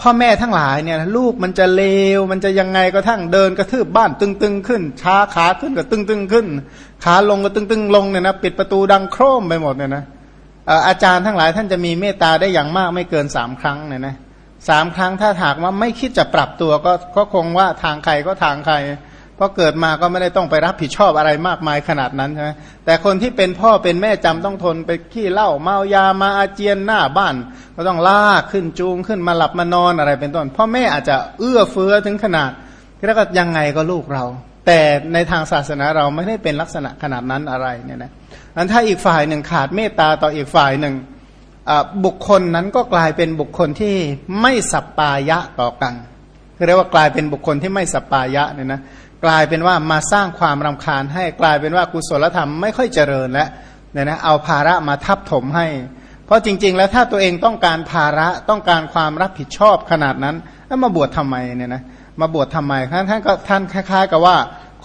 พ่อแม่ทั้งหลายเนี่ยลูกมันจะเลวมันจะยังไงก็ทั้งเดินกระทืบบ้านตึงๆขึ้น ช้าขาขึ้นก็ตึงๆขึ้น ขาลงก็ตึงๆลงเนี่ยนะปิดประตูดังโครมไปหมดเนี่ยนะเอ่ออาจารย์ทั้งหลายท่านจะมีเมตตาได้อย่างมากไม่เกินสามครั้งเนี่ยนะสามครั้งถ้าหากว่าไม่คิดจะปรับตัวก็ก็คงว่าทางใครก็ทางใคร เพราะเกิดมาก็ไม่ได้ต้องไปรับผิดชอบอะไรมากมายขนาดนั้นใช่ไหมแต่คนที่เป็นพ่อเป็นแม่จำต้องทนไปขี้เหล้าเมายามาอาเจียนหน้าบ้าน ก็ต้องลากขึ้นจูงขึ้นมาหลับมานอนอะไรเป็นต้นพ่อแม่อาจจะเอื้อเฟื้อถึงขนาดแล้วก็ยังไงก็ลูกเรา แต่ในทางศาสนาเราไม่ได้เป็นลักษณะขนาดนั้นอะไรเนี่ยนะอันถ้าอีกฝ่ายหนึ่งขาดเมตตาต่ออีกฝ่ายหนึ่งบุคคลนั้นก็กลายเป็นบุคคลที่ไม่สัปปายะต่อกันเรียกว่ากลายเป็นบุคคลที่ไม่สัปปายะเนี่ยนะ กลายเป็นว่ามาสร้างความรำคาญให้กลายเป็นว่ากุศลธรรมไม่ค่อยเจริญแล้วเนี่ยนะเอาภาระมาทับถมให้ เพราะจริง ๆ แล้วถ้าตัวเองต้องการภาระต้องการความรับผิดชอบขนาดนั้นแล้วมาบวชทำไมเนี่ยนะมาบวชทำไมท่านท่านก็ท่านคล้ายๆ กับว่า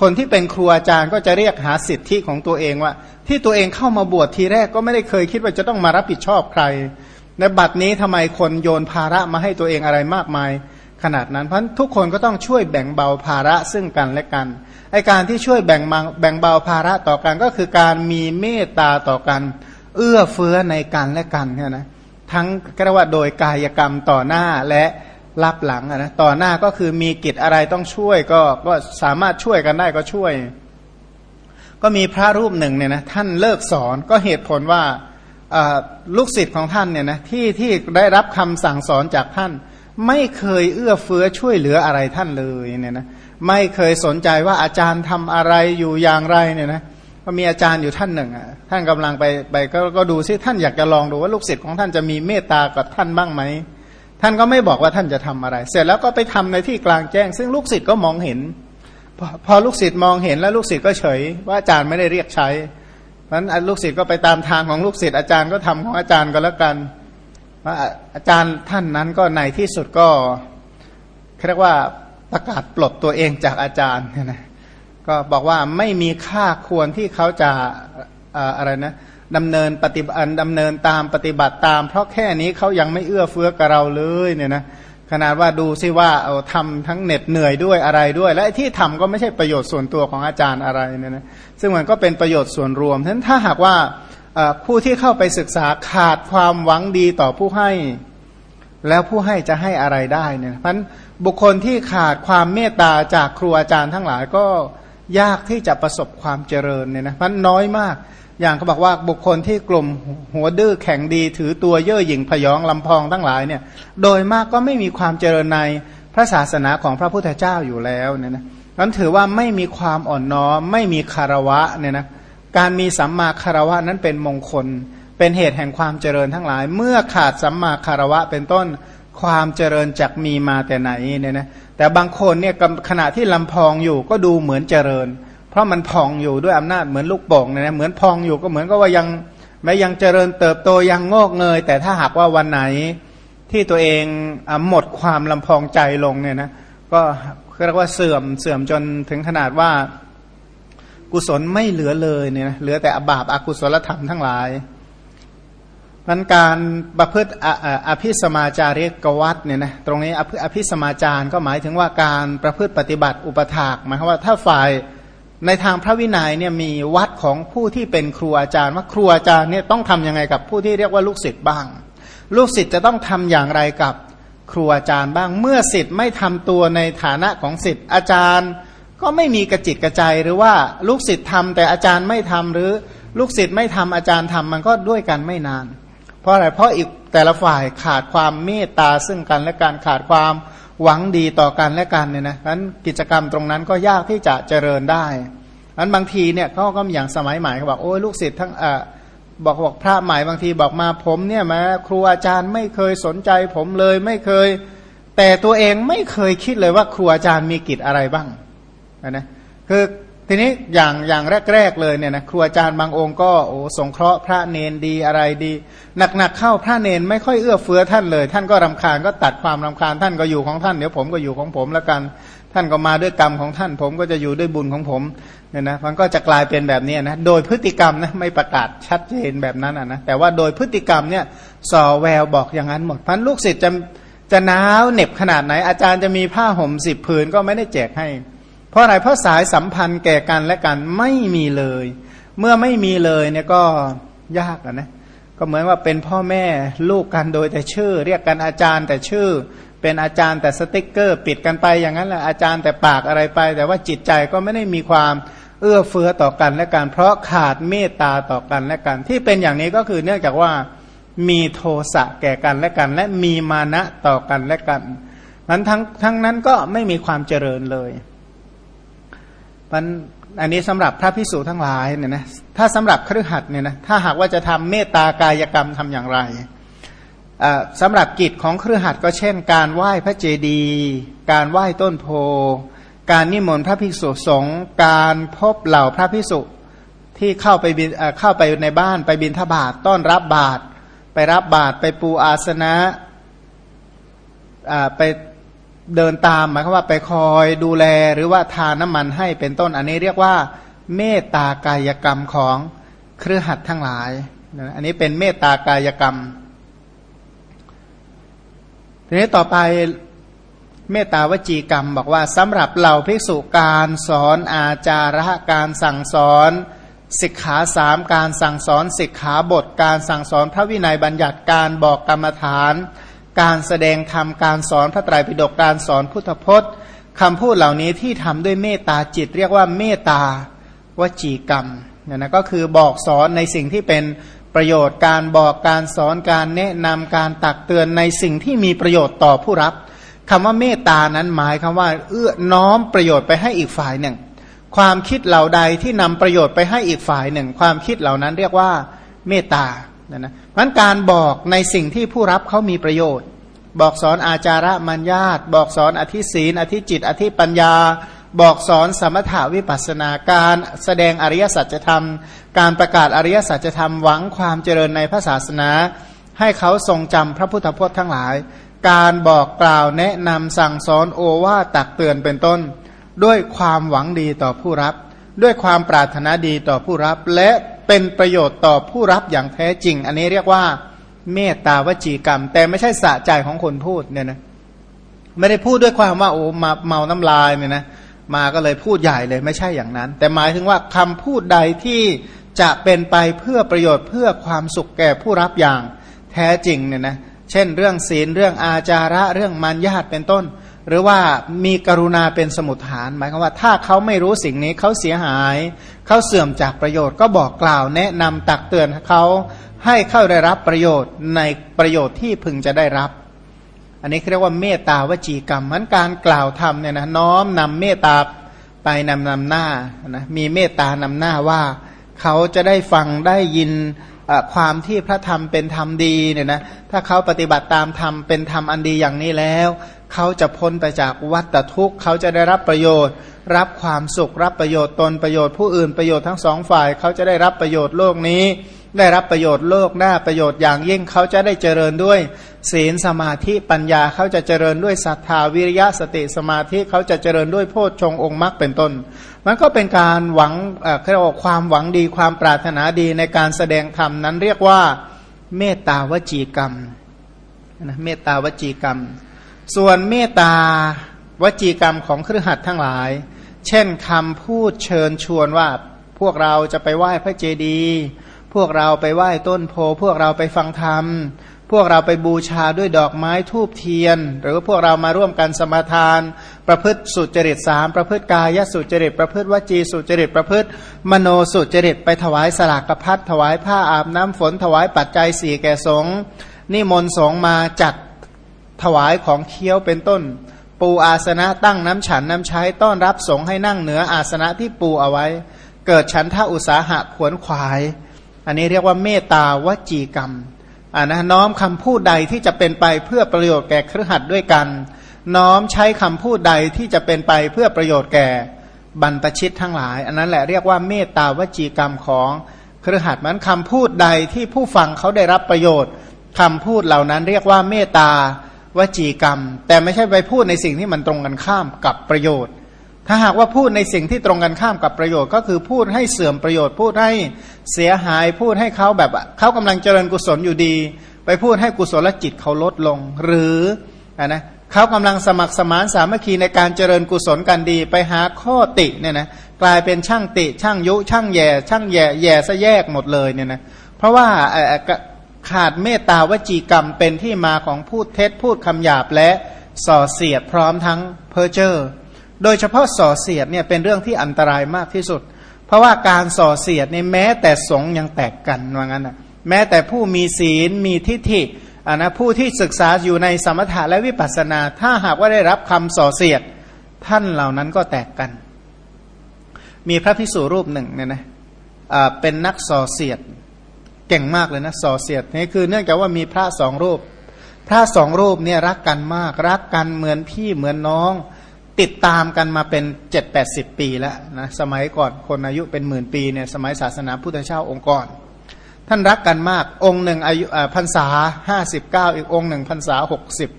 คนที่เป็นครูอาจารย์ก็จะเรียกหาสิทธิของตัวเองว่า ที่ตัวเองเข้ามาบวชทีแรกก็ไม่ได้เคยคิดว่าจะต้องมารับผิดชอบใครในบัดนี้ทำไมคนโยนภาระมาให้ตัวเองอะไรมากมาย ขนาดนั้นเพราะทุกคนก็ต้องช่วยแบ่งเบาภาระซึ่งกันและกันไอการที่ช่วยแบ่งแบ่งเบาภาระต่อกันก็คือการมีเมตตาต่อกัน เอื้อเฟื้อในกันและกันเนี่ยนะทั้งกระว่าโดยกายกรรมต่อหน้าและรับหลังนะต่อหน้าก็คือมีกิจอะไรต้องช่วยก็ก็สามารถช่วยกันได้ก็ช่วย ก็มีพระรูปหนึ่งเนี่ยนะท่านเลิกสอนก็เหตุผลว่าลูกศิษย์ของท่านเนี่ยนะที่ที่ได้รับคำสั่งสอนจากท่าน ไม่เคยเอื้อเฟื้อช่วยเหลืออะไรท่านเลยเนี่ยนะไม่เคยสนใจว่าอาจารย์ทำอะไรอยู่อย่างไรเนี่ยนะก็มีอาจารย์อยู่ท่านหนึ่งอะท่านกำลังไปไปกก็ดูซิท่านอยากจะลองดูว่าลูกศิษย์ของท่านจะมีเมตตากับท่านบ้างไหมท่านก็ไม่บอกว่าท่านจะทำอะไร เสร็จแล้วก็ไปทำในที่กลางแจ้ง ซึ่งลูกศิษย์ก็มองเห็น พอพอลูกศิษย์มองเห็นแล้วลูกศิษย์ก็เฉย ว่าอาจารย์ไม่ได้เรียกใช้เพราะนั้นลูกศิษย์ก็ไปตามทางของลูกศิษย์อาจารย์ก็ทำของอาจารย์ก็แล้วกัน อาจารย์ท่านนั้นก็ในที่สุดก็เรียกว่าประกาศปลดตัวเองจากอาจารย์นะก็บอกว่าไม่มีค่าควรที่เขาจะอะไรนะดำเนินปฏิบัติดำเนินตามปฏิบัติตาม เพราะแค่นี้เขายังไม่เอื้อเฟื้อกับเราเลยเนี่ยนะขนาดว่าดูซิว่าเอาทำทั้งเหน็ดเหนื่อยด้วยอะไรด้วย และที่ทำก็ไม่ใช่ประโยชน์ส่วนตัวของอาจารย์อะไรเนี่ยนะซึ่งมันก็เป็นประโยชน์ส่วนรวมฉะนั้นถ้าหากว่า ผู้ที่เข้าไปศึกษาขาดความหวังดีต่อผู้ให้ แล้วผู้ให้จะให้อะไรได้เนี่ยเพราะบุคคลที่ขาดความเมตตาจากครูอาจารย์ทั้งหลายก็ยากที่จะประสบความเจริญเนี่ยนะมันน้อยมาก อย่างเขาบอกว่าบุคคลที่กลุ่มหัวดื้อแข็งดี ถือตัวเย่อหยิ่งพยองลำพองทั้งหลายเนี่ย โดยมากก็ไม่มีความเจริญในพระศาสนาของพระพุทธเจ้าอยู่แล้วเนี่ยนะนั้นถือว่าไม่มีความอ่อนน้อมไม่มีคารวะเนี่ยนะ การมีสัมมาคารวะนั้นเป็นมงคล เป็นเหตุแห่งความเจริญทั้งหลาย เมื่อขาดสัมมาคารวะเป็นต้นความเจริญจากมีมาแต่ไหนเนี่ยนะแต่บางคนเนี่ยขณะที่ลำพองอยู่ก็ดูเหมือนเจริญ เพราะมันพองอยู่ด้วยอำนาจเหมือนลูกโป่งเนี่ยนะเหมือนพองอยู่ก็เหมือนกับว่ายังแม้ยังเจริญเติบโตยังงอกเงย แต่ถ้าหากว่าวันไหนที่ตัวเองหมดความลำพองใจลงเนี่ยนะก็เรียกว่าเสื่อมเสื่อมจนถึงขนาดว่า กุศลไม่เหลือเลยเนี่ยนะเหลือแต่อบาปอากุศลธรรมทั้งหลายมันการประพฤติอภิสมาจาริกวัตเนี่ยนะตรงนี้อภิสมาจารก็หมายถึงว่าการประพฤติปฏิบัติอุปถากหมายความว่าถ้าฝ่ายในทางพระวินัยเนี่ยมีวัดของผู้ที่เป็นครูอาจารย์ว่าครูอาจารย์เนี่ยต้องทํำยังไงกับผู้ที่เรียกว่าลูกศิษย์บ้าง ลูกศิษย์จะต้องทำอย่างไรกับครูอาจารย์บ้างเมื่อศิษย์ไม่ทำตัวในฐานะของศิษย์อาจารย์ ก็ไม่มีกระจิตกระใจหรือว่าลูกศิษย์ทำแต่อาจารย์ไม่ทำหรือลูกศิษย์ไม่ทำอาจารย์ทำมันก็ด้วยกันไม่นาน เพราะอะไรเพราะอีกแต่ละฝ่ายขาดความเมตตาซึ่งกันและการขาดความหวังดีต่อกันและกันเนี่ยนะนั้นกิจกรรมตรงนั้นก็ยากที่จะเจริญได้นั้นบางทีเนี่ยเขาก็อย่างสมัยใหม่เขาบอกโอ้ยลูกศิษย์ทั้งอ่าบอกบอกพระใหม่บางทีบอกมาผมเนี่ยมาครูอาจารย์ไม่เคยสนใจผมเลยไม่เคย แต่ตัวเองไม่เคยคิดเลยว่าครูอาจารย์มีกิจอะไรบ้าง นะคือทีนี้อย่างอย่างแรกๆเลยเนี่ยนะครูอาจารย์บางองค์ก็โอ้สงเคราะห์พระเนนดีอะไรดีหนักๆเข้าพระเนนไม่ค่อยเอื้อเฟื้อท่านเลย ท่านก็รำคาญก็ตัดความรำคาญท่านก็อยู่ของท่านเดี๋ยวผมก็อยู่ของผมแล้วกัน ท่านก็มาด้วยกรรมของท่าน ผมก็จะอยู่ด้วยบุญของผมเนี่ยนะมันก็จะกลายเป็นแบบนี้นะโดยพฤติกรรมนะไม่ประกาศชัดเจนแบบนั้นนะแต่ว่าโดยพฤติกรรมเนี่ยส่อแววบอกอย่างนั้นหมดพันลูกศิษย์จะจะหนาวเหน็บขนาดไหน อาจารย์จะมีผ้าห่มสิบผืนก็ไม่ได้แจกให้ เพราะอะไรเพราะสายสัมพันธ์แก่กันและกันไม่มีเลย เมื่อไม่มีเลยเนี่ยก็ยากนะก็เหมือนว่าเป็นพ่อแม่ลูกกันโดยแต่ชื่อ เรียกกันอาจารย์แต่ชื่อ เป็นอาจารย์แต่สติ๊กเกอร์ ปิดกันไปอย่างนั้นแหละอาจารย์แต่ปากอะไรไป แต่ว่าจิตใจก็ไม่ได้มีความเอื้อเฟื้อต่อกันและกัน เพราะขาดเมตตาต่อกันและกัน ที่เป็นอย่างนี้ก็คือเนื่องจากว่ามีโทสะแก่กันและกัน และมีมานะต่อกันและกันนั้นทั้งทั้งนั้นก็ไม่มีความเจริญเลย มันอันนี้สำหรับพระพิสุทั้งหลายเนี่ยนะถ้าสำหรับครือขัดเนี่ยนะถ้าหากว่าจะทำเมตตากายกรรมทำอย่างไรสำหรับกิจของเครือขัดก็เช่น การไหว้พระเจดีย์การไหว้ต้นโพ การนิมนต์พระภิกษุสงฆ์การพบเหล่าพระภิกษุที่เข้าไปบินเข้าไปในบ้านไปบินทบาทต้อนรับบาตรไปรับบาตรไปปูอาสนะไป เดินตามหมายความว่าไปคอยดูแลหรือว่าทานน้ำมันให้เป็นต้นอันนี้เรียกว่า เมตตากายกรรมของเครือขัดทั้งหลาย อันนี้เป็นเมตตากายกรรม ทีนี้ต่อไปเมตตาวจีกรรม บอกว่าสำหรับเหล่าภิกษุการสอนอาจาระการสั่งสอนสิกขาสามการสั่งสอนสิกขาบท การสั่งสอนพระวินัยบัญญัติการบอกกรรมฐาน การแสดงธรรมการสอนพระไตรปิฎกการสอนพุทธพจน์คำพูดเหล่านี้ที่ทำด้วยเมตตาจิต เรียกว่าเมตตาวจีกรรมเนี่ยนะก็คือบอกสอนในสิ่งที่เป็นประโยชน์การบอกการสอนการแนะนำการตักเตือนในสิ่งที่มีประโยชน์ต่อผู้รับคำว่าเมตตานั้นหมายคำว่า เอื้อน้อมประโยชน์ไปให้อีกฝ่ายหนึ่ง ความคิดเหล่าใดที่นำประโยชน์ไปให้อีกฝ่ายหนึ่ง ความคิดเหล่านั้นเรียกว่าเมตตา นะนะมันการบอกในสิ่งที่ผู้รับเขามีประโยชน์ บอกสอนอาจาระมัญญาตบอกสอนอธิศีนอธิจิต อธิปัญญา บอกสอนสมถาวิปัสนาการแสดงอริยสัจธรรม การประกาศอริยสัจธรรมหวังความเจริญในพระศาสนา ให้เขาทรงจำพระพุทธพจน์ทั้งหลาย การบอกกล่าวแนะนำสั่งสอนโอวาตักเตือนเป็นต้น ด้วยความหวังดีต่อผู้รับ ด้วยความปรารถนาดีต่อผู้รับและ เป็นประโยชน์ต่อผู้รับอย่างแท้จริง อันนี้เรียกว่า เมตตาวจีกรรม แต่ไม่ใช่สะใจของคนพูดเนี่ยนะไม่ได้พูดด้วยความว่าโอ้มาเมาน้ำลายเนี่ยนะมาก็เลยพูดใหญ่เลยไม่ใช่อย่างนั้น แต่หมายถึงว่าคำพูดใดที่จะเป็นไปเพื่อประโยชน์เพื่อความสุขแก่ผู้รับอย่างแท้จริงเนี่ยนะเช่น เรื่องศีลเรื่องอาจาระเรื่องมัญญาตเป็นต้น หรือว่ามีกรุณาเป็นสมุทฐาน หมายความว่าถ้าเขาไม่รู้สิ่งนี้เขาเสียหาย เขาเสื่อมจากประโยชน์ก็บอกกล่าวแนะนำตักเตือนเขาให้เข้าได้รับประโยชน์ในประโยชน์ที่พึงจะได้รับ อันนี้เรียกว่าเมตตาวจีกรรมมันการกล่าวทำเนี่ยนะน้อมนำเมตตาไปนำนำหน้านะมีเมตตานำหน้าว่า เขาจะได้ฟังได้ยินความที่พระธรรมเป็นธรรมดีเนี่ยนะถ้าเขาปฏิบัติตามธรรมเป็นธรรมอันดีอย่างนี้แล้ว เขาจะพ้นไปจากวัฏทุกข์ เขาจะได้รับประโยชน์ รับความสุข รับประโยชน์ตนประโยชน์ผู้อื่นประโยชน์ทั้งสองฝ่าย เขาจะได้รับประโยชน์โลกนี้ ได้รับประโยชน์โลกหน้าประโยชน์อย่างยิ่งเขาจะได้เจริญด้วย ศีลสมาธิปัญญาเขาจะเจริญด้วยศรัทธาวิริยะสติสมาธิเขาจะเจริญด้วยโพชฌงองค์มรรคเป็นต้น มันก็เป็นการหวังเรียกว่าความหวังดีความปรารถนาดีในการแสดงธรรมนั้นเรียกว่าเมตตาวจีกรรมนะเมตตาวจีกรรม ส่วนเมตตาวจีกรรมของเครือขัดทั้งหลาย เช่นคำพูดเชิญชวนว่าพวกเราจะไปไหว้พระเจดีย์พวกเราไปไหว้ต้นโพ พวกเราไปฟังธรรม พวกเราไปบูชาด้วยดอกไม้ทูบเทียน หรือพวกเรามาร่วมกันสมาทาน ประพฤติสุจริตสามประพฤติกายสุจริต ประพฤติวจีสุจริต ประพฤติ มโนสุจริต ไปถวายสลากกระพัดถวายผ้าอาบน้ำฝนถวายปัจจัยสี่แก่สงฆ์นิมนต์สงมาจัด ถวายของเคี้ยวเป็นต้น ปูอาสนะตั้งน้ำฉันน้ำใช้ต้อนรับสงให้นั่งเหนืออาสนะที่ปูเอาไว้ เกิดฉันท่าอุตสาหะขวนขวาย อันนี้เรียกว่าเมตตาวจีกรรมอ่านะน้อมคำพูดใดที่จะเป็นไปเพื่อประโยชน์แก่เครือขัดด้วยกัน น้อมใช้คำพูดใดที่จะเป็นไปเพื่อประโยชน์แก่บรรพชิตทั้งหลาย อันนั้นแหละเรียกว่าเมตตาวจีกรรมของเครือขัดมันคำพูดใดที่ผู้ฟังเขาได้รับประโยชน์คำพูดเหล่านั้นเรียกว่าเมตตา วจีกรรม แต่ไม่ใช่ไปพูดในสิ่งที่มันตรงกันข้ามกับประโยชน์ ถ้าหากว่าพูดในสิ่งที่ตรงกันข้ามกับประโยชน์ ก็คือพูดให้เสื่อมประโยชน์ พูดให้เสียหายพูดให้เขาแบบเขากำลังเจริญกุศลอยู่ดี ไปพูดให้กุศลจิตเขาลดลง หรืออนะเขากำลังสมัครสมานสามัคคีในการเจริญกุศลกันดี ไปหาข้อติเนี่ยนะกลายเป็นช่างติช่างยุช่างแย่ ช่างแย่แย่ซะแยกหมดเลยเนี่ยนะเพราะว่า ขาดเมตตาวจีกรรมเป็นที่มาของพูดเท็จพูดคำหยาบและส่อเสียดพร้อมทั้งเพ้อเจอโดยเฉพาะส่อเสียดเนี่ยเป็นเรื่องที่อันตรายมากที่สุด เพราะว่าการส่อเสียดในแม้แต่สงยังแตกกันว่างั้นนะแม้แต่ผู้มีศีลมีทิฏฐิอ่านะผู้ที่ศึกษาอยู่ในสมถะและวิปัสสนา ถ้าหากว่าได้รับคำส่อเสียด ท่านเหล่านั้นก็แตกกัน มีพระพิสุรูปหนึ่งเนี่ยนะอ่าเป็นนักส่อเสียด เก่งมากเลยนะส่อเสียดนี่คือเนื่องจากว่ามีพระสองรูป พระสองรูปเนี่ยรักกันมาก รักกันเหมือนพี่เหมือนน้อง ติดตามกันมาเป็นเจ็ดแปดสิบปีแล้วนะสมัยก่อนคนอายุเป็นหมื่นปีเนี่ยสมัยศาสนาพุทธเจ้าองค์ก่อนท่านรักกันมากองค์หนึ่งอายุพรรษาห้าสิบเก้าอีกองค์หนึ่งพรรษาหกสิบ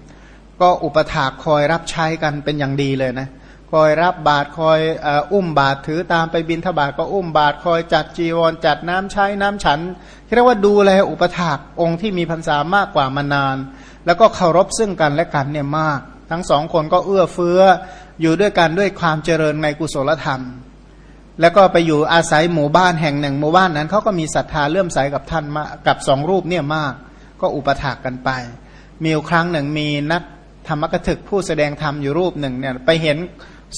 ก็อุปถากคอยรับใช้กันเป็นอย่างดีเลยนะ คอยรับบาตรคอยอุ้มบาตรถือตามไปบินทบาทก็อุ้มบาตรคอยจัดจีวรจัดน้ำใช้น้ำฉันเรียกว่าดูแลอุปถากองค์ที่มีพรรษามากกว่ามานาน แล้วก็เคารพซึ่งกันและกันเนี่ยมาก ทั้งสองคนก็เอื้อเฟื้ออยู่ด้วยกันด้วยความเจริญในกุศลธรรม แล้วก็ไปอยู่อาศัยหมู่บ้านแห่งหนึ่งหมู่บ้านนั้นเขาก็มีศรัทธาเลื่อมใสกับท่านมากับสองรูปเนี่ยมาก ก็อุปถากกันไป มีครั้งหนึ่งมีนักธรรมกถึกผู้แสดงธรรมอยู่รูปหนึ่งเนี่ยไปเห็น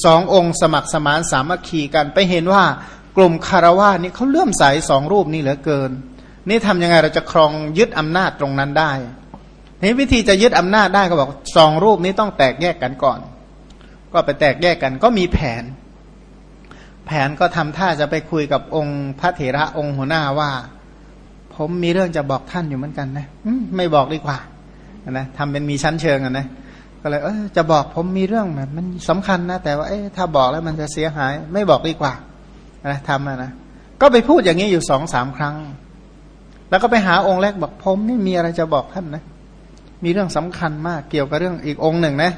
สององค์สมัครสมานสามัคคีกันไปเห็นว่ากลุ่มคารวะนี่เขาเลื่อมใสสองรูปนี้เหลือเกิน นี่ทำยังไงเราจะครองยึดอำนาจตรงนั้นได้นี่วิธีจะยึดอำนาจได้ก็บอกสองรูปนี้ต้องแตกแยกกันก่อน ก็ไปแตกแยกกันก็มีแผน แผนก็ทำท่าจะไปคุยกับองค์พระเถระองค์หัวหน้าว่า ผมมีเรื่องจะบอกท่านอยู่เหมือนกันนะไม่บอกดีกว่านะทำเป็นมีชั้นเชิงกันนะ ก็เลยเออจะบอกผมมีเรื่องแบบมันสำคัญนะ แต่ว่าเอถ้าบอกแล้วมันจะเสียหาย ไม่บอกดีกว่านะทำนะก็ไปพูดอย่างนี้อยู่สองสามครั้ง แล้วก็ไปหาองค์แรกบอกผมนี่มีอะไรจะบอกท่านนะมีเรื่องสำคัญมากเกี่ยวกับเรื่องอีกองค์หนึ่งนะ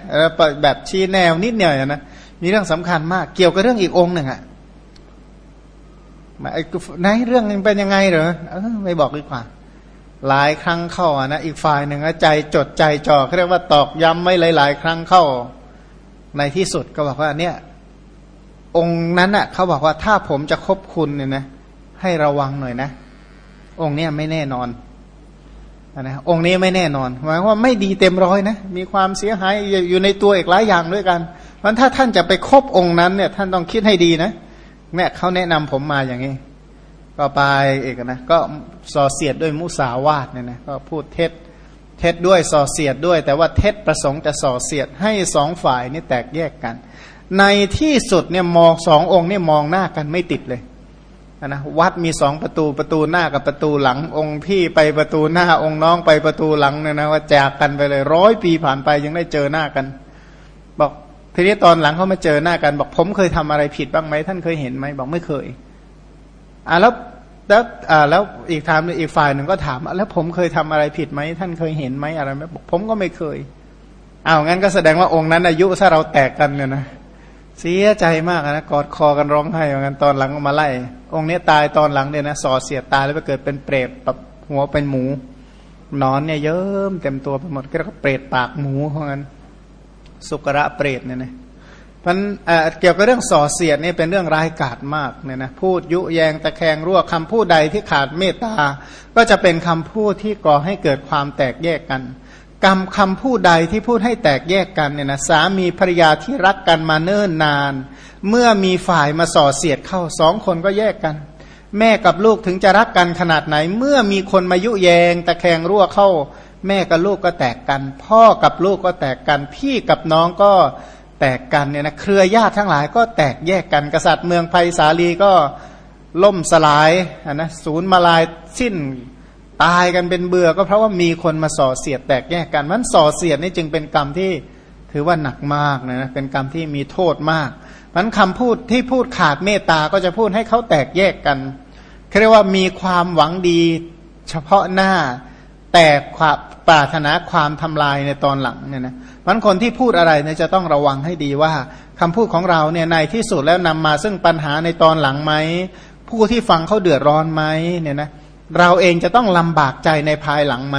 แบบชี้แนวนิดเดียนะมีเรื่องสำคัญมากเกี่ยวกับเรื่องอีกองค์หนึ่งอะไหนเรื่องนึงเป็นยังไงเหรออไม่บอกดีกว่า หลายครั้งเข้าอะนะอีกฝ่ายหนึ่งใจจดใจจ่อเขาเรียกว่าตอกย้ำไม่หลาย ๆ ครั้งเข้า ในที่สุดก็บอกว่าเนี่ย องค์นั้นอะเขาบอกว่าถ้าผมจะคบคุณเนี่ยนะ ให้ระวังหน่อยนะ องค์เนี้ยไม่แน่นอนนะองค์นี้ไม่แน่นอนหมายว่าไม่ดีเต็มร้อยนะ มีความเสียหายอยู่ในตัวอีกหลายอย่างด้วยกันเพราะถ้าท่านจะไปคบองค์นั้นเนี่ย ท่านต้องคิดให้ดีนะเนี่ยเขาแนะนำผมมาอย่างนี้ ก็ไปเอกนะก็ส่อเสียดด้วยมุสาวาทเนี่ยนะก็พูดเท็จเท็จด้วยส่อเสียดด้วย แต่ว่าเท็จประสงค์จะส่อเสียดให้สองฝ่ายนี่แตกแยกกัน ในที่สุดเนี่ยมองสององค์เนี่ยมองหน้ากันไม่ติดเลยนะวัดมีสองประตูประตูหน้ากับประตูหลังองค์พี่ไปประตูหน้าองค์น้องไปประตูหลังเนี่ยนะว่าจากกันไปเลยร้อยปีผ่านไปยังได้เจอหน้ากัน บอกทีนี้ตอนหลังเขามาเจอหน้ากัน บอกผมเคยทำอะไรผิดบ้างไหมท่านเคยเห็นไหมบอกไม่เคย อ่าแล้วแล้วอ่าแล้วอีกถามอีกฝ่ายหนึ่งก็ถามแล้วผมเคยทำอะไรผิดไหมท่านเคยเห็นไหมอะไรไหมผมก็ไม่เคยอ้าวงั้นก็แสดงว่าองค์นั้นอายุถ้าเราแตกกันเนี่ยนะเสียใจมากนะกอดคอกันร้องไห้เหมือนกันตอนหลังมาไล่ องค์นี้ตายตอนหลังเนี่ยนะสอเสียตายแล้วไปเกิดเป็นเปรตแบบหัวเป็นหมูนอนเนี่ยเยิ้มเต็มตัวไปหมดก็เปรตปากหมูเพราะงั้นสุกระเปรตเนี่ยนะ มันเกี่ยวกับเรื่องส่อเสียดนี่เป็นเรื่องร้ายกาจมากเนี่ยนะพูดยุแยงตะแคงรั่วคำพูดใดที่ขาดเมตตา ก็จะเป็นคำพูดที่ก่อให้เกิดความแตกแยกกันกรรมคำพูดใดที่พูดให้แตกแยกกันเนี่ยนะสามีภรรยาที่รักกันมาเนิ่นนาน เมื่อมีฝ่ายมาส่อเสียดเข้าสองคนก็แยกกัน แม่กับลูกถึงจะรักกันขนาดไหน เมื่อมีคนมายุแยง ตะแคงรั่วเข้า แม่กับลูกก็แตกกัน พ่อกับลูกก็แตกกัน พี่กับน้องก็ แตกกันเนี่ยนะเครือญาติทั้งหลายก็แตกแยกกันกษัตริย์เมืองไผ่สาลีก็ล่มสลายนะศูนย์มาลายสิ้นตายกันเป็นเบื่อก็เพราะว่ามีคนมาส่อเสียดแตกแยกกันมันส่อเสียดนี่จึงเป็นกรรมที่ถือว่าหนักมากนะเป็นกรรมที่มีโทษมากมันคำพูดที่พูดขาดเมตตาก็จะพูดให้เขาแตกแยกกันเรียกว่ามีความหวังดีเฉพาะหน้า แต่ความปรารถนาความทำลายในตอนหลังเนี่ยนะมันคนที่พูดอะไรเนี่ยจะต้องระวังให้ดีว่าคำพูดของเราเนี่ยในที่สุดแล้วนำมาซึ่งปัญหาในตอนหลังไหมผู้ที่ฟังเขาเดือดร้อนไหมเนี่ยนะเราเองจะต้องลำบากใจในภายหลังไหม